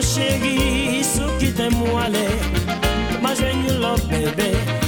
Cheguei, chérie, sou ki te mwale Ma jwen you love, baby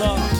sa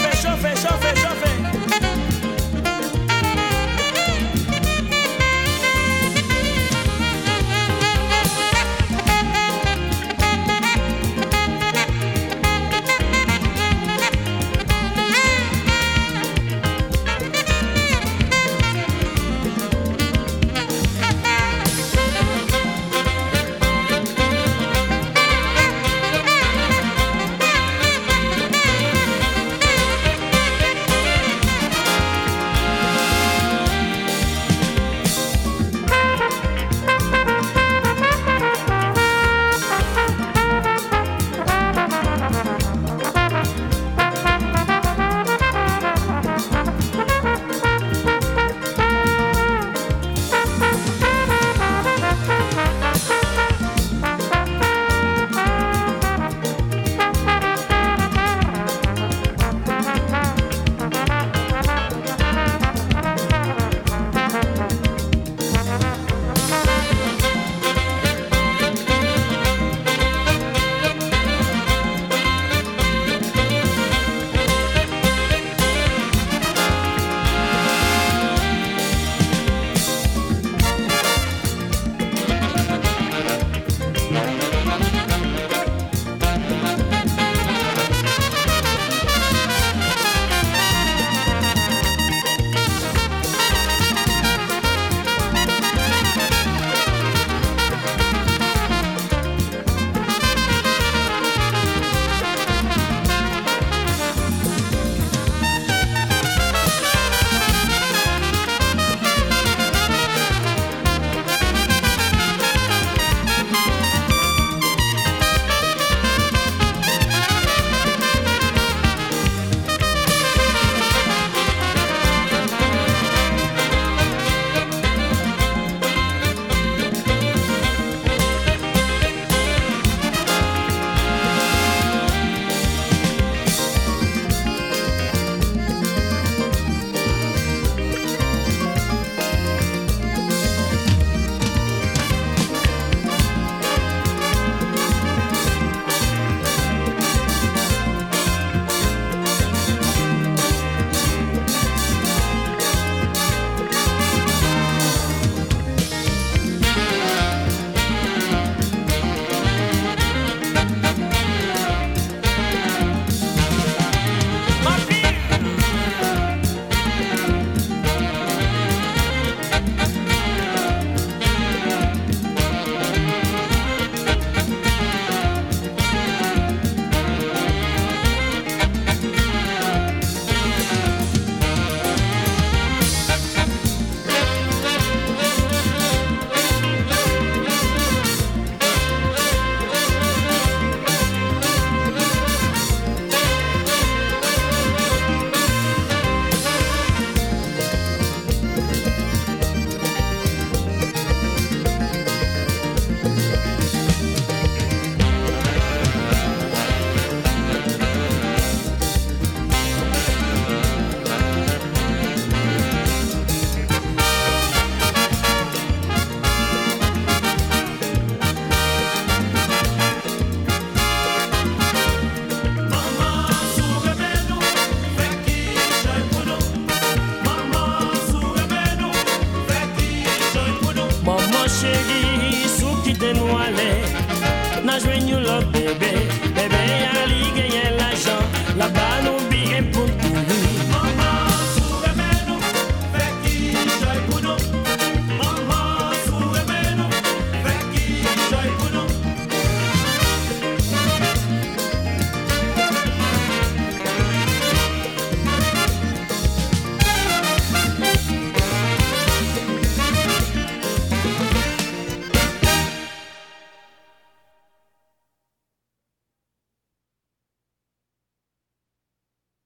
jwen yon love, baby.